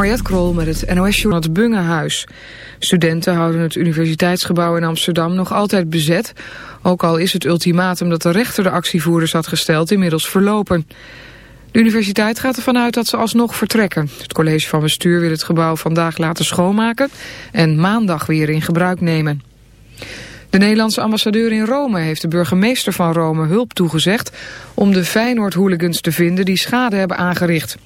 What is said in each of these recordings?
Mariette Krol met het NOS-journaal het Bungehuis. Studenten houden het universiteitsgebouw in Amsterdam nog altijd bezet... ook al is het ultimatum dat de rechter de actievoerders had gesteld inmiddels verlopen. De universiteit gaat ervan uit dat ze alsnog vertrekken. Het college van bestuur wil het gebouw vandaag laten schoonmaken... en maandag weer in gebruik nemen. De Nederlandse ambassadeur in Rome heeft de burgemeester van Rome hulp toegezegd om de Feyenoord-hooligans te vinden die schade hebben aangericht.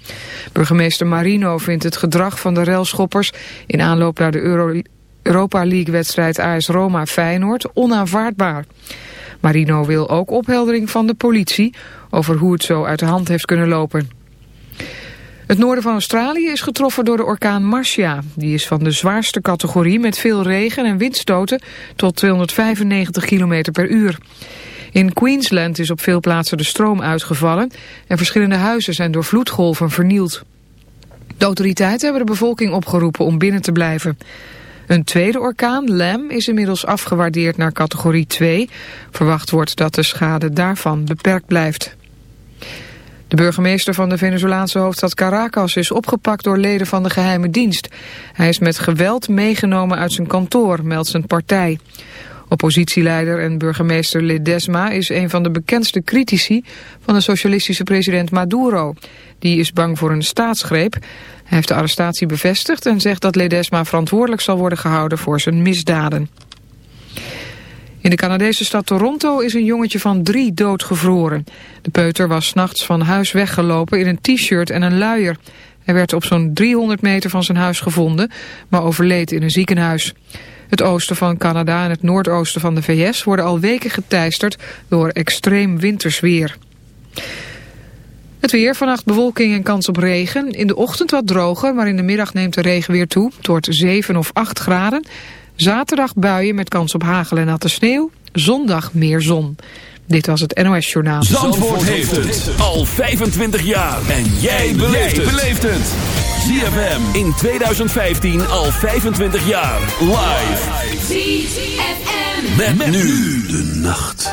Burgemeester Marino vindt het gedrag van de relschoppers in aanloop naar de Euro Europa League-wedstrijd AS Roma-Feyenoord onaanvaardbaar. Marino wil ook opheldering van de politie over hoe het zo uit de hand heeft kunnen lopen. Het noorden van Australië is getroffen door de orkaan Marcia. Die is van de zwaarste categorie met veel regen en windstoten tot 295 km per uur. In Queensland is op veel plaatsen de stroom uitgevallen en verschillende huizen zijn door vloedgolven vernield. De autoriteiten hebben de bevolking opgeroepen om binnen te blijven. Een tweede orkaan, Lam, is inmiddels afgewaardeerd naar categorie 2. Verwacht wordt dat de schade daarvan beperkt blijft. De burgemeester van de Venezolaanse hoofdstad Caracas is opgepakt door leden van de geheime dienst. Hij is met geweld meegenomen uit zijn kantoor, meldt zijn partij. Oppositieleider en burgemeester Ledesma is een van de bekendste critici van de socialistische president Maduro. Die is bang voor een staatsgreep. Hij heeft de arrestatie bevestigd en zegt dat Ledesma verantwoordelijk zal worden gehouden voor zijn misdaden. In de Canadese stad Toronto is een jongetje van drie doodgevroren. De peuter was nachts van huis weggelopen in een t-shirt en een luier. Hij werd op zo'n 300 meter van zijn huis gevonden, maar overleed in een ziekenhuis. Het oosten van Canada en het noordoosten van de VS worden al weken geteisterd door extreem wintersweer. Het weer, vannacht bewolking en kans op regen. In de ochtend wat droger, maar in de middag neemt de regen weer toe. Wordt 7 of 8 graden. Zaterdag buien met kans op hagel en natte sneeuw. Zondag meer zon. Dit was het NOS Journaal. Zandvoort, heeft het al 25 jaar. En jij beleeft het. ZFM in 2015 al 25 jaar. Live. ZFM. Met, met nu de nacht.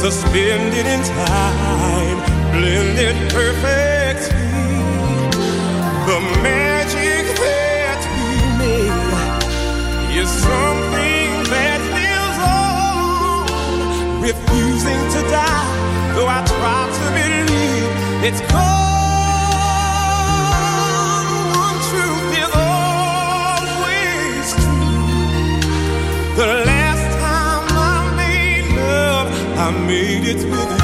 suspended in time, blended perfectly. The magic that we made is something that lives on, refusing to die. Though I try to believe it's gone. Made it with Now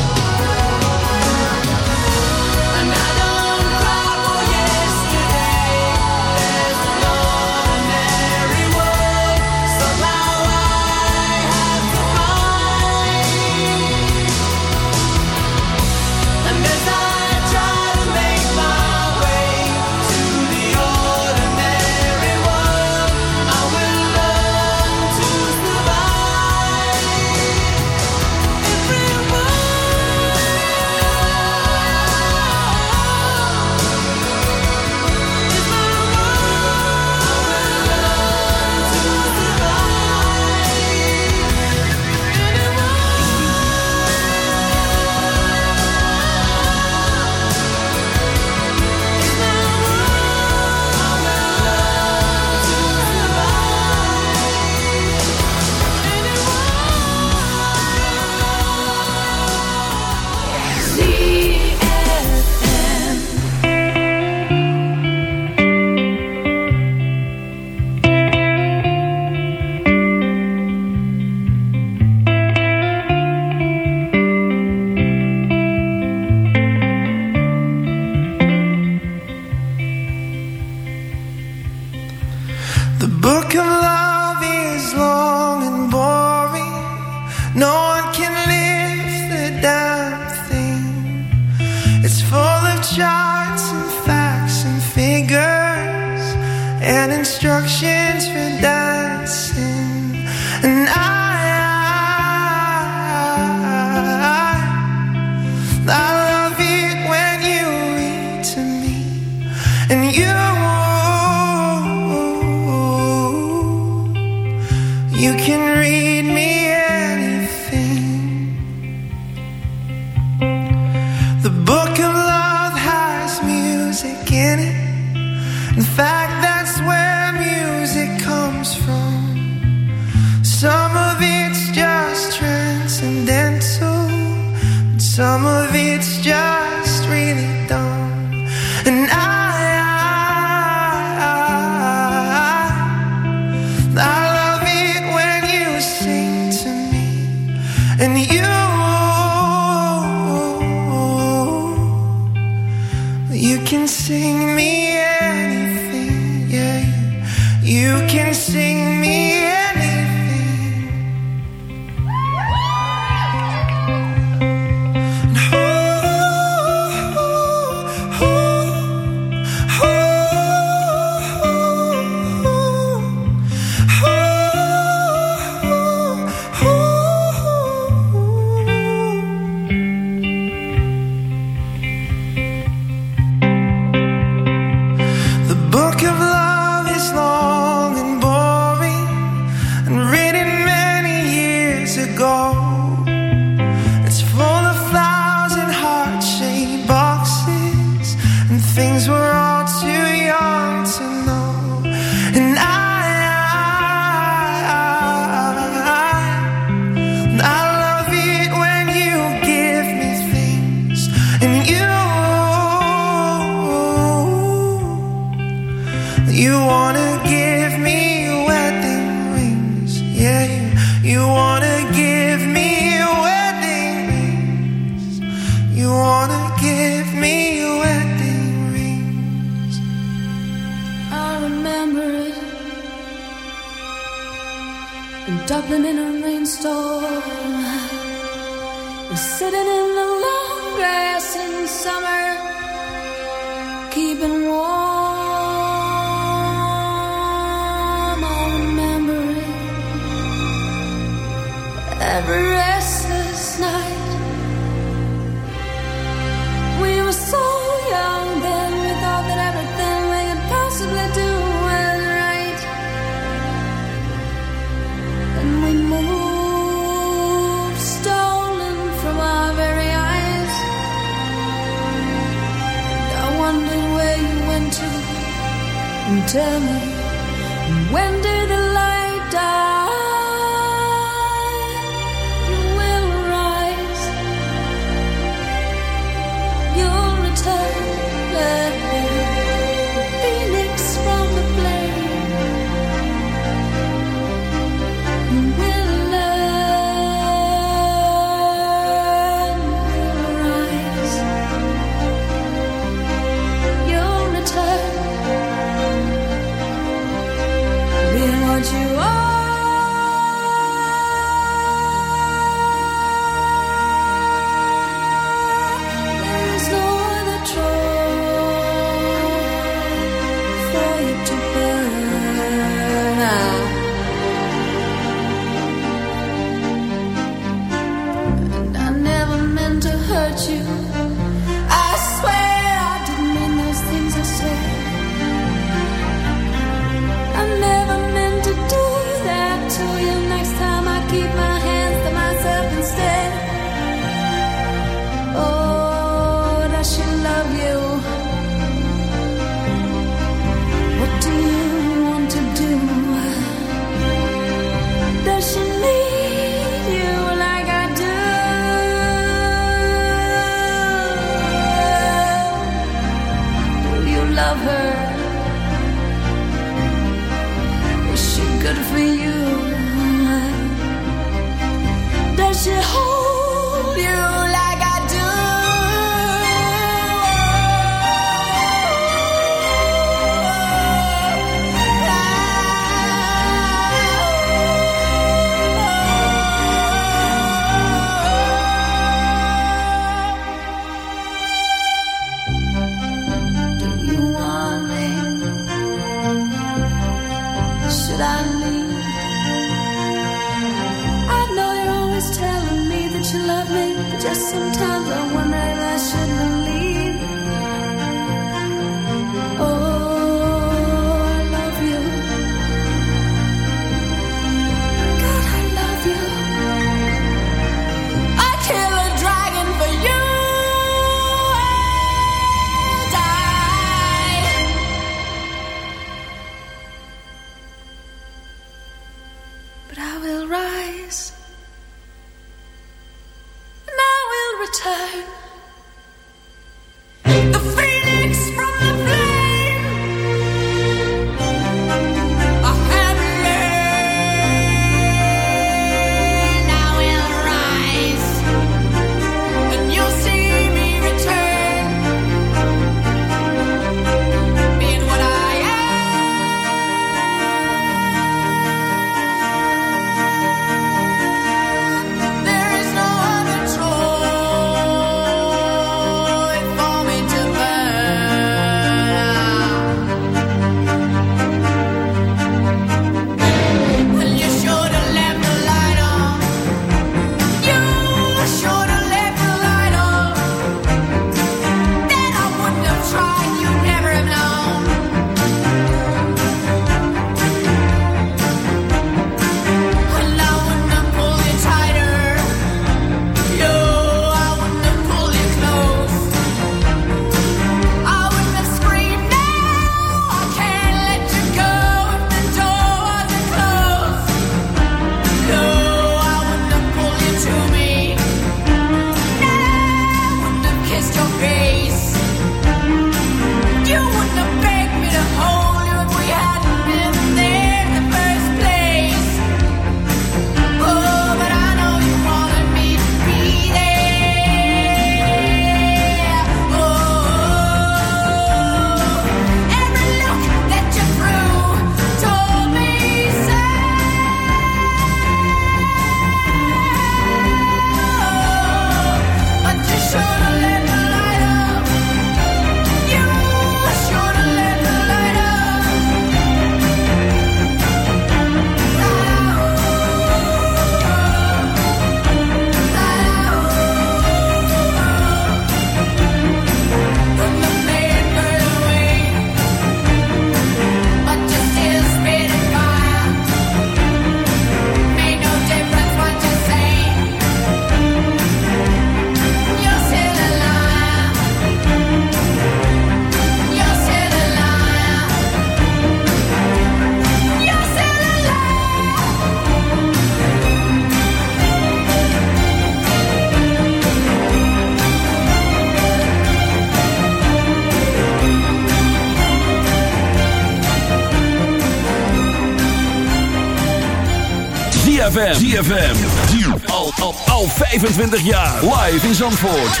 ZFM. ZFM. Al, al, al 25 jaar. Live in Zandvoort.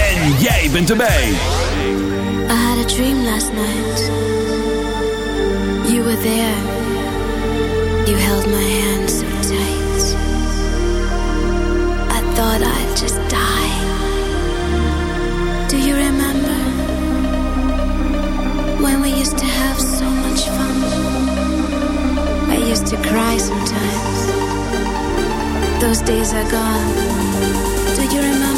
En jij bent erbij. I had a dream last night. You were there. You held my hand so tight. I thought I'd just die. Do you remember? When we used to have so much fun. I used to cry sometimes those days are gone. Do you remember?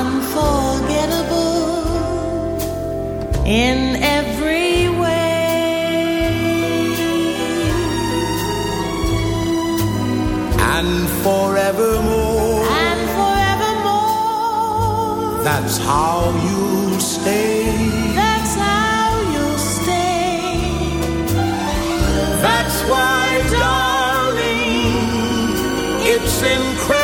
unforgettable in every way, and forevermore. And forevermore. That's how you'll stay. That's how you'll stay. That's why, darling, it's incredible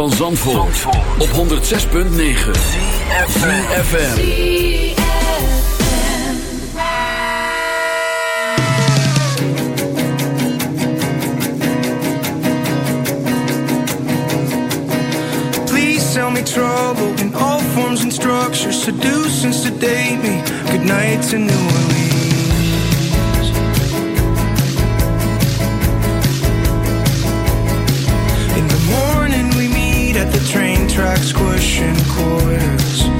van Zandvoort, Zandvoort. op 106.9 CFFM Please sell me trouble in all forms and structures. Seduce and sedate me, good night to New Orleans. next question quarters.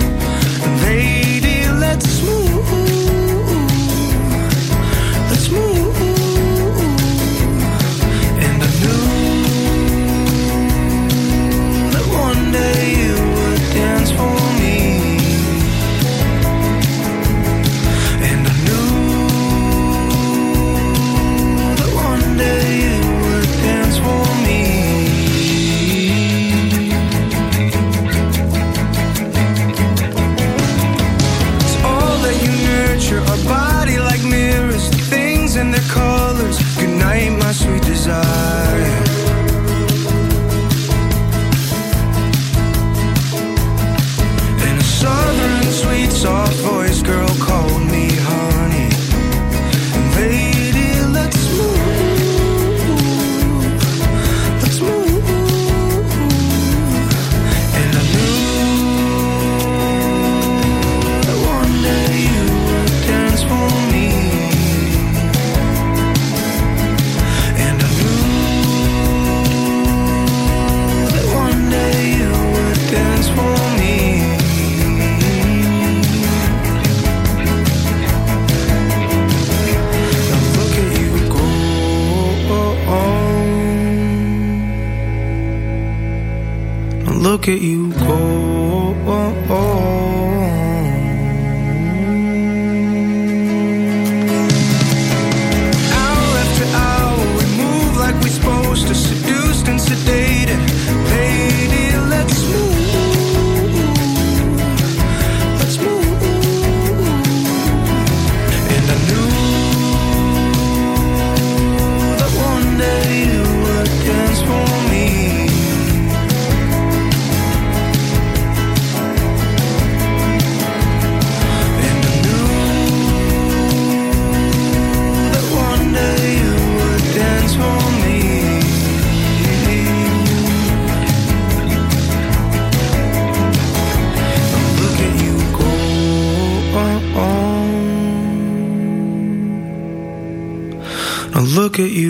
at you.